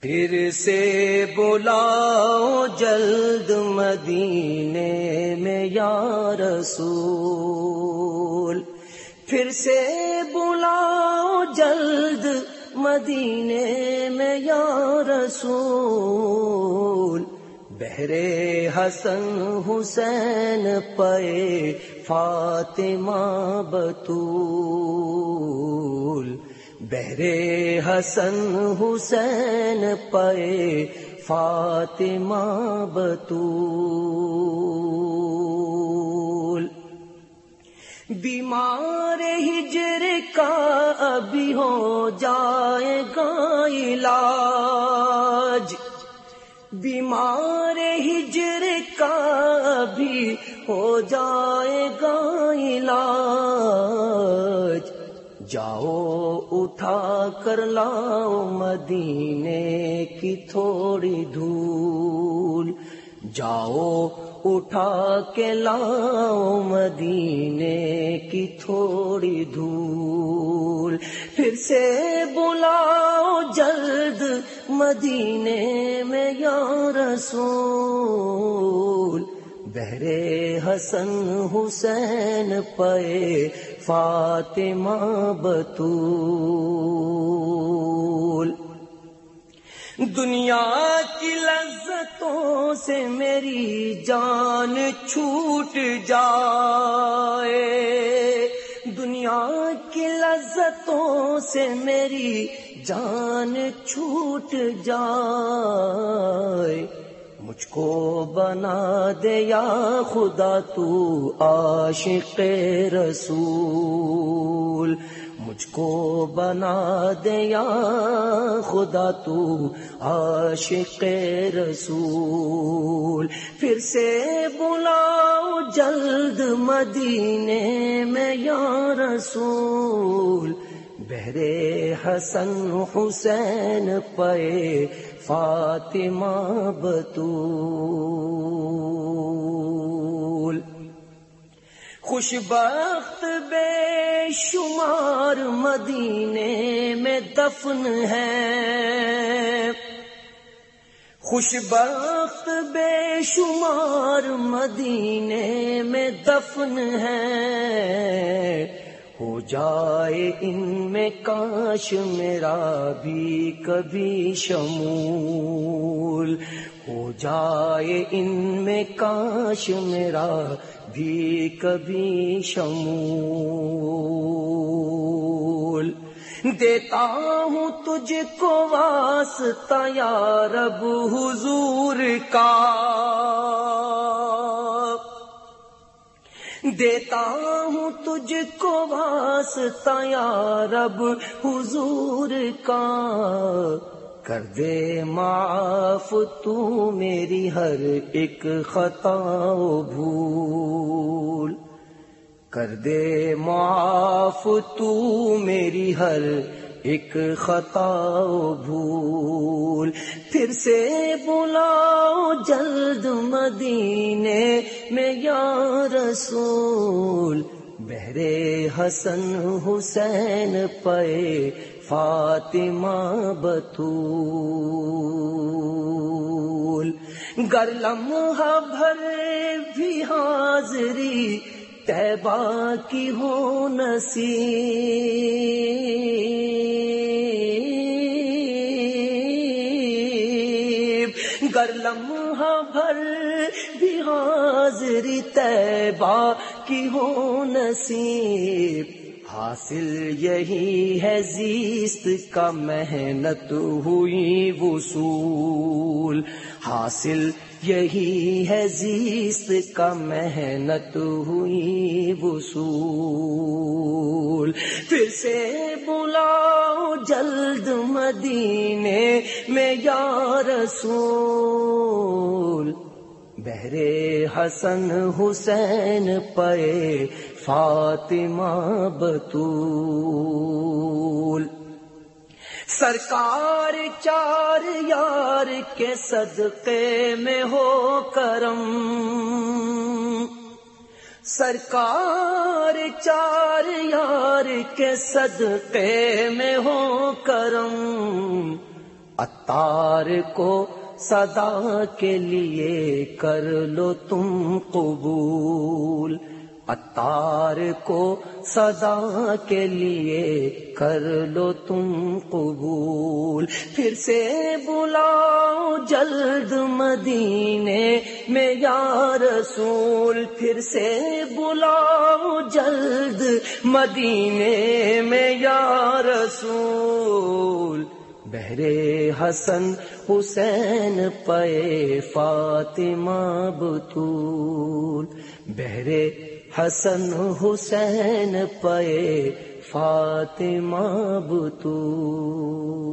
پھر سے بلاؤ جلد مدینے میں یا رسول۔ پھر سے بلاؤ جلد مدینے میں یا رسول۔ بہرے حسن حسین پے فاطمہ بطول۔ بہرے حسن حسین پے فاطمہ بطول بیمار ہجر کا ابھی ہو جائے گا علاج۔ بیمار ہجر کا بھی ہو جائے گا علاج۔ جاؤ اٹھا کر لاؤ مدینے کی تھوڑی دھول۔ جاؤ، اٹھا کے لاؤ مدینے کی تھوڑی دھول۔ پھر سے بلاؤ جلد مدینے میں، یا رسول۔ بہرے حسن حسین پے فاطمہ بطول۔ دنیا کی لذتوں سے میری جان چھوٹ جائے۔ دنیا کی لذتوں سے میری جان چھوٹ جائے۔ مجھ کو بنا دے یا خدا تو عاشق رسول مجھ کو بنا دے یا خدا تو عاشق رسول پھر سے بلاؤ جلد مدینے میں یا رسول بہرے حسن حسین پے فاطمہ بطول۔ خوش بخت بے شمار مدینے میں دفن ہے۔ خوش بخت بے شمار مدینے میں دفن ہے۔ ہو جائے ان میں کاش میرا بھی کبھی شمول۔ ہو جائے ان میں کاش میرا بھی کبھی شمول۔ دیتا ہوں تجھ کو واسطہ یا رب حضور کا۔ دیتا ہوں تجھ کو واسطہ، یا رب، حضور کا۔ کر دے معاف تو میری ہر ایک خطا بھول۔ کر دے معاف تو میری ہر ایک خطا بھول۔ پھر سے بلاؤ جلد مدینے میں یا رسول بہرے حسن حسین پے فاطمہ بطول۔ گر لمحہ بھر بھی حاضری تیبا کی ہو نصیب۔ لمحہ ہاں بھر بھی حاضری تیبا کی ہو نصیب۔ حاصل یہی ہے زیست کا محنت ہوئی وصول۔ حاصل یہی ہے زیست کا محنت ہوئی وصول۔ پھر سے بلاؤ جلد مدینے میں یا رسول بہرے حسن حسین پے فاطمہ بطول سرکار چار یار کے صدقے میں ہو کرم سرکار چار یار کے صدقے میں ہو کرم اتار کو صدا کے لیے کر لو تم قبول۔ اتار کو صدا کے لیے کر لو تم قبول۔ پھر سے بلاؤ جلد مدینے میں یا رسول۔ پھر سے بلاؤ جلد مدینے میں یا رسول۔ بہرے حسن حسین پے فاطمہ بطول۔ بہرے حسن حسین پے فاطمہ بطول۔